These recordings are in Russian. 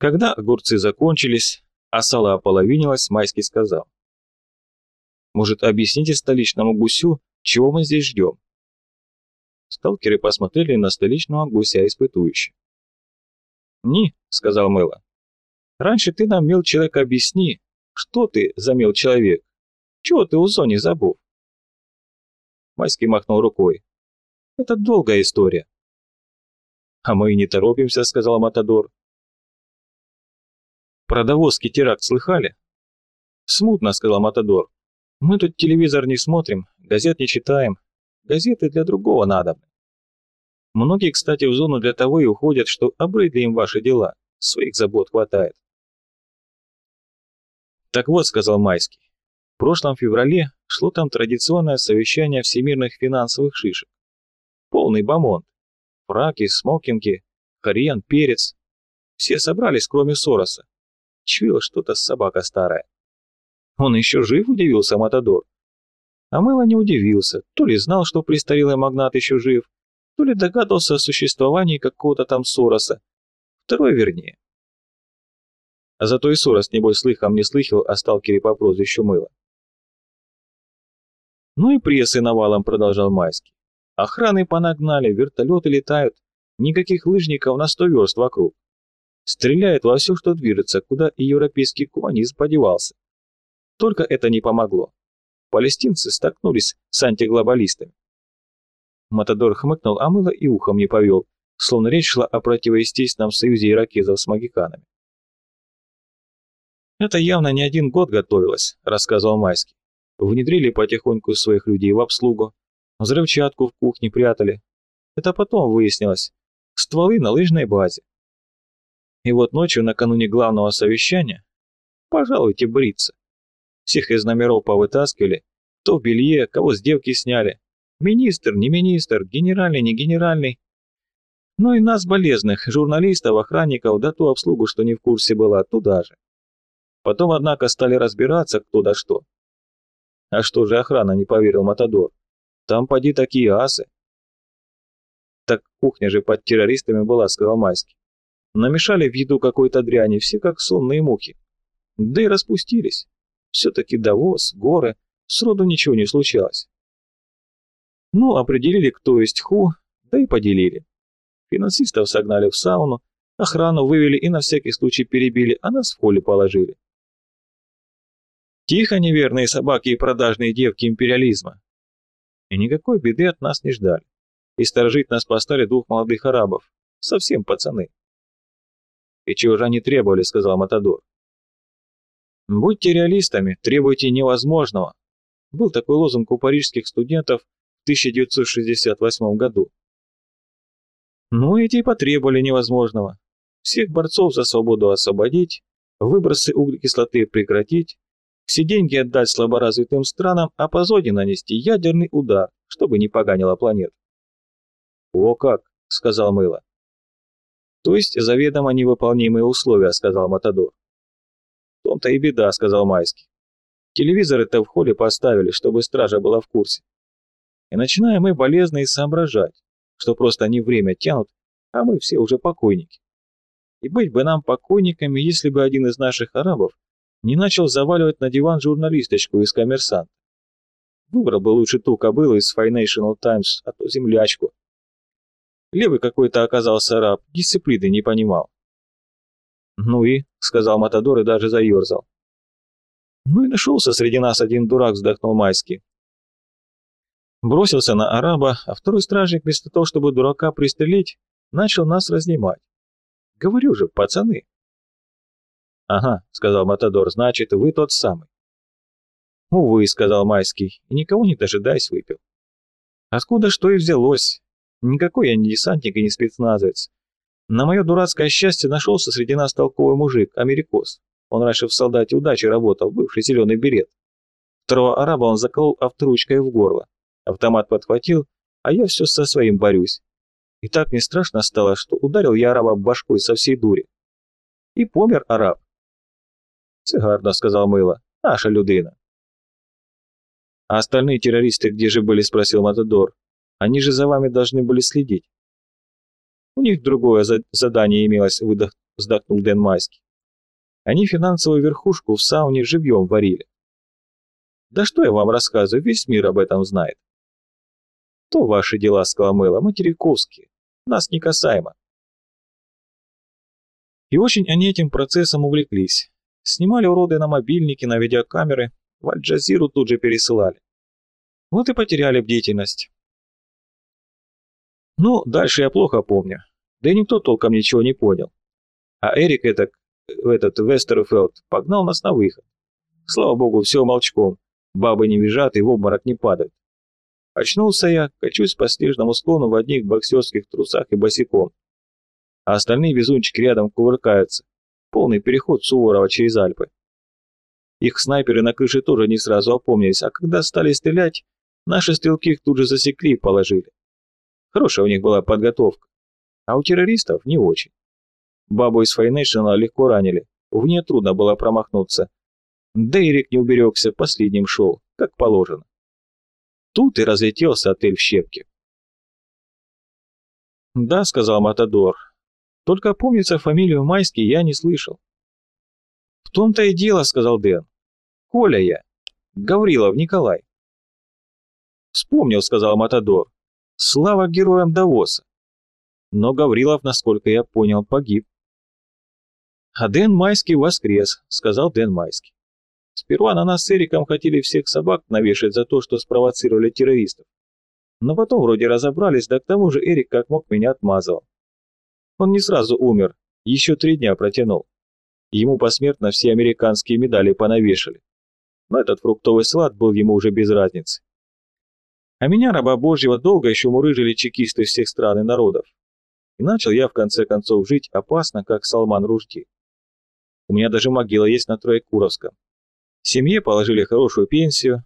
Когда огурцы закончились, а сало ополовинилось, Майский сказал. «Может, объясните столичному гусю, чего мы здесь ждем?» Сталкеры посмотрели на столичного гуся испытующе. «Ни», — сказал Мэла. «Раньше ты нам, мил человек, объясни, что ты за мил человек? Чего ты у зоне забыл?» Майский махнул рукой. «Это долгая история». «А мы и не торопимся», — сказал Матадор. «Про Давосский теракт слыхали?» «Смутно», — сказал Матадор. «Мы тут телевизор не смотрим, газет не читаем. Газеты для другого надо. Многие, кстати, в зону для того и уходят, что обрыдли им ваши дела. Своих забот хватает». «Так вот», — сказал Майский, — «в прошлом феврале шло там традиционное совещание всемирных финансовых шишек. Полный бомонд. Фраки, смокинги, хрен, перец. Все собрались, кроме Сороса. Чуял что-то собака старая. Он еще жив, удивился Матадор. А Мэло не удивился, то ли знал, что престарелый магнат еще жив, то ли догадывался о существовании какого-то там Сороса. Второй вернее. А зато и Сорос, небось, слыхом не слыхал о сталкере по прозвищу Мыло. Ну и прессы навалом, продолжал Майский. Охраны понагнали, вертолеты летают, никаких лыжников на сто верст вокруг. Стреляет во все, что движется, куда и европейский коммунизм подевался. Только это не помогло. Палестинцы столкнулись с антиглобалистами. Матадор хмыкнул, а мыло и ухом не повел, словно речь шла о противоестественном союзе иракезов с магиканами. «Это явно не один год готовилось», — рассказывал Майский. «Внедрили потихоньку своих людей в обслугу, взрывчатку в кухне прятали. Это потом выяснилось. Стволы на лыжной базе. И вот ночью, накануне главного совещания, пожалуйте бриться. Всех из номеров повытаскивали, кто в белье, кого с девки сняли. Министр, не министр, генеральный, не генеральный. Ну и нас, болезных, журналистов, охранников, да ту обслугу, что не в курсе была, туда же. Потом, однако, стали разбираться, кто да что. А что же охрана, не поверил Матадор. Там поди такие асы. Так кухня же под террористами была, сказал Майский. Намешали в еду какой-то дряни, все как сонные мухи. Да и распустились. Все-таки довоз, горы, сроду ничего не случалось. Ну, определили, кто есть ху, да и поделили. Финансистов согнали в сауну, охрану вывели и на всякий случай перебили, а нас в холле положили. Тихо, неверные собаки и продажные девки империализма. И никакой беды от нас не ждали. И сторожить нас поставили двух молодых арабов, совсем пацаны. «И чего же они требовали?» — сказал Матадор. «Будьте реалистами, требуйте невозможного». Был такой лозунг у парижских студентов в 1968 году. Ну, эти и потребовали невозможного. Всех борцов за свободу освободить, выбросы углекислоты прекратить, все деньги отдать слаборазвитым странам, а по зоне нанести ядерный удар, чтобы не поганила планету. «О как!» — сказал Мыло. «То есть заведомо невыполнимые условия», — сказал Матадор. «В том-то и беда», — сказал Майский. «Телевизоры-то в холле поставили, чтобы стража была в курсе. И начинаем мы болезненно соображать, что просто они время тянут, а мы все уже покойники. И быть бы нам покойниками, если бы один из наших арабов не начал заваливать на диван журналисточку из коммерсанта. Выбрал бы лучше ту кобылу из Financial Times, а то землячку. Левый какой-то оказался раб, дисциплины не понимал. «Ну и?» — сказал Матадор и даже заерзал. «Ну и нашелся среди нас один дурак», — вздохнул Майский. Бросился на араба, а второй стражник вместо того, чтобы дурака пристрелить, начал нас разнимать. Говорю же, пацаны. «Ага», — сказал Матадор, — «значит, вы тот самый». «Увы», — сказал Майский, и никого не дожидаясь выпил. Откуда что и взялось? Никакой я не десантник и не спецназовец. На мое дурацкое счастье нашелся среди нас толковый мужик, америкос. Он раньше в солдате удачи работал, бывший зеленый берет. Второго араба он заколол авторучкой в горло. Автомат подхватил, а я все со своим борюсь. И так мне страшно стало, что ударил я араба башкой со всей дури. И помер араб. «Це гарно», — сказал Мыло. «Наша людина». «А остальные террористы где же были?» — спросил Матадор. Они же за вами должны были следить. У них другое за задание имелось, выдох вздохнул Дэн Майский. Они финансовую верхушку в сауне живьем варили. Да что я вам рассказываю, весь мир об этом знает. То ваши дела, сказала Мэла, материковские. Нас не касаемо. И очень они этим процессом увлеклись. Снимали уроды на мобильники, на видеокамеры, в Аль-Джазиру тут же пересылали. Вот и потеряли бдительность. Ну, дальше я плохо помню. Да и никто толком ничего не понял. А Эрик этот, этот Вестерфелд погнал нас на выход. Слава богу, все молчком. Бабы не визжат и в обморок не падают. Очнулся я, качусь по снежному склону в одних боксерских трусах и босиком. А остальные везунчики рядом кувыркаются. Полный переход Суворова через Альпы. Их снайперы на крыше тоже не сразу опомнились, а когда стали стрелять, наши стрелки их тут же засекли и положили. Хорошая у них была подготовка, а у террористов не очень. Бабу из Файнэшнала легко ранили, в ней трудно было промахнуться. Да не уберегся, последним шел, как положено. Тут и разлетелся отель в щепки. «Да», — сказал Матадор, — «только помнится фамилию Майский я не слышал». «В том-то и дело», — сказал Дэн. «Коля я. Гаврилов Николай». «Вспомнил», — сказал Матадор. «Слава героям Давоса». Но Гаврилов, насколько я понял, погиб. «А Дэн Майский воскрес», — сказал Дэн Майский. Сперва на нас с Эриком хотели всех собак навешать за то, что спровоцировали террористов. Но потом вроде разобрались, да к тому же Эрик как мог меня отмазывал. Он не сразу умер, еще три дня протянул. Ему посмертно все американские медали понавешали. Но этот фруктовый салат был ему уже без разницы. А меня, раба Божьего, долго еще мурыжили чекисты всех стран и народов. И начал я, в конце концов, жить опасно, как Салман Ружди. У меня даже могила есть на Троекуровском. Семье положили хорошую пенсию.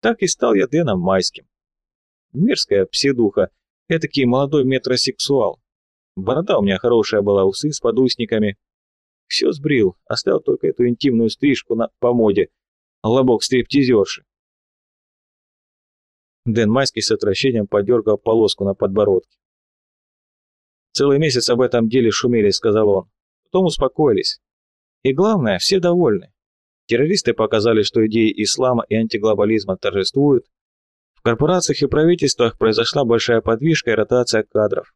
Так и стал я Дэном Майским. Мерзкая псидуха, этакий молодой метросексуал. Борода у меня хорошая была, усы с подусниками. Все сбрил, оставил только эту интимную стрижку на, по моде. Лобок стриптизерши. Дэн Майский с отвращением подергал полоску на подбородке. «Целый месяц об этом деле шумели», — сказал он. Потом успокоились. И главное, все довольны. Террористы показали, что идеи ислама и антиглобализма торжествуют. В корпорациях и правительствах произошла большая подвижка и ротация кадров.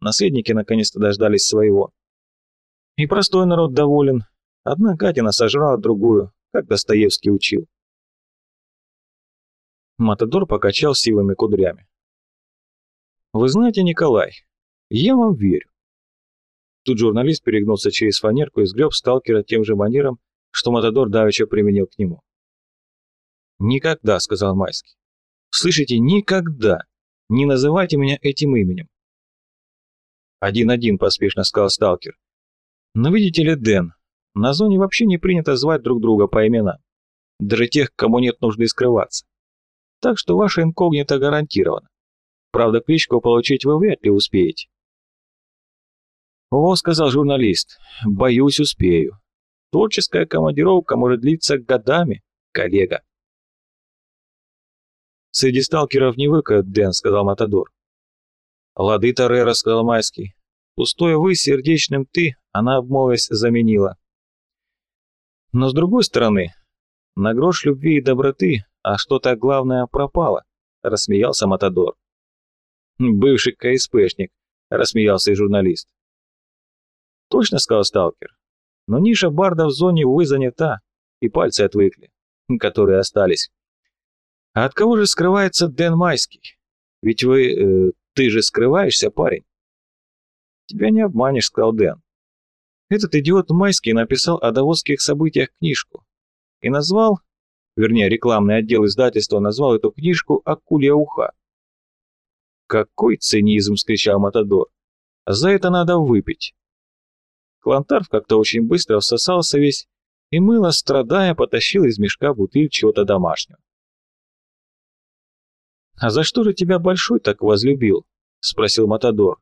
Наследники наконец-то дождались своего. И простой народ доволен. Одна гадина сожрала другую, как Достоевский учил. Матадор покачал силами кудрями. «Вы знаете, Николай, я вам верю. Тут журналист перегнулся через фанерку и сгреб сталкера тем же манером, что Матадор давеча применил к нему. «Никогда», — сказал Майский. «Слышите, никогда! Не называйте меня этим именем!» «Один-один», — поспешно сказал сталкер. «Но видите ли, Дэн, на зоне вообще не принято звать друг друга по именам. Даже тех, кому нет нужды скрываться. Так что ваше инкогнито гарантировано. Правда, кличку получить вы вряд ли успеете. «О», — сказал журналист, — «боюсь, успею. Творческая командировка может длиться годами, коллега». «Среди сталкеров не выкают, Дэн», — сказал Матадор. «Лады Торрера», — сказал Майский. «Пустое «вы» сердечным «ты» она, обмолвясь, заменила». Но с другой стороны, на грош любви и доброты, а что-то главное пропало, — рассмеялся Матадор. «Бывший КСПшник», — рассмеялся и журналист. Точно сказал сталкер. Но ниша барда в зоне, увы, занята, и пальцы отвыкли, которые остались. А от кого же скрывается Дэн Майский? Ведь вы... Э, ты же скрываешься, парень. Тебя не обманешь, сказал Дэн. Этот идиот Майский написал о давосских событиях книжку и назвал, вернее, рекламный отдел издательства назвал эту книжку «Акулья уха». «Какой цинизм!» — скричал Матадор. «За это надо выпить. Клантарф как-то очень быстро всосался весь, и мыло, страдая, потащил из мешка бутыль чего-то домашнего. «А за что же тебя Большой так возлюбил?» — спросил Матадор.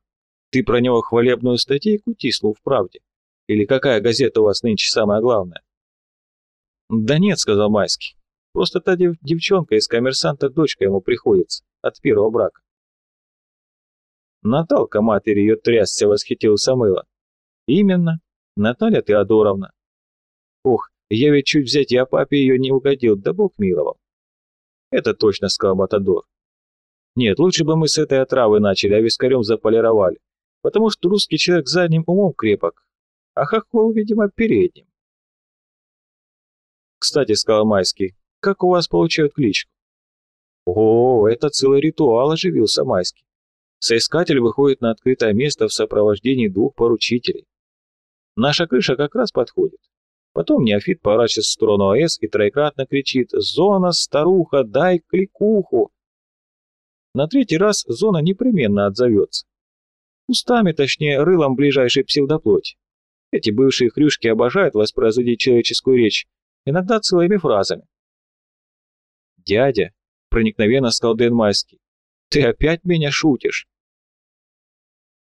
«Ты про него хвалебную статейку тиснул в правде? Или какая газета у вас нынче самая главная?» «Да нет», — сказал Майский. «Просто та дев девчонка из коммерсанта дочка ему приходится, от первого брака». Наталка матери ее трясся, восхитился мыло. Именно. Наталья Теодоровна. Ох, я ведь чуть взять я папе ее не угодил, да бог миловал. Это точно, сказал Матадор. Нет, лучше бы мы с этой отравы начали, а вискарем заполировали, потому что русский человек задним умом крепок, а хохол, видимо, передним. Кстати, сказал Майский, как у вас получают кличку? О, это целый ритуал, оживился Майский. Соискатель выходит на открытое место в сопровождении двух поручителей. Наша крыша как раз подходит. Потом неофит поворачивается в сторону АЭС и троекратно кричит «Зона, старуха, дай кликуху!» На третий раз зона непременно отзовется. Устами, точнее, рылом ближайшей псевдоплоти. Эти бывшие хрюшки обожают воспроизводить человеческую речь, иногда целыми фразами. «Дядя», — проникновенно сказал Дэн Майский, — «ты опять меня шутишь?»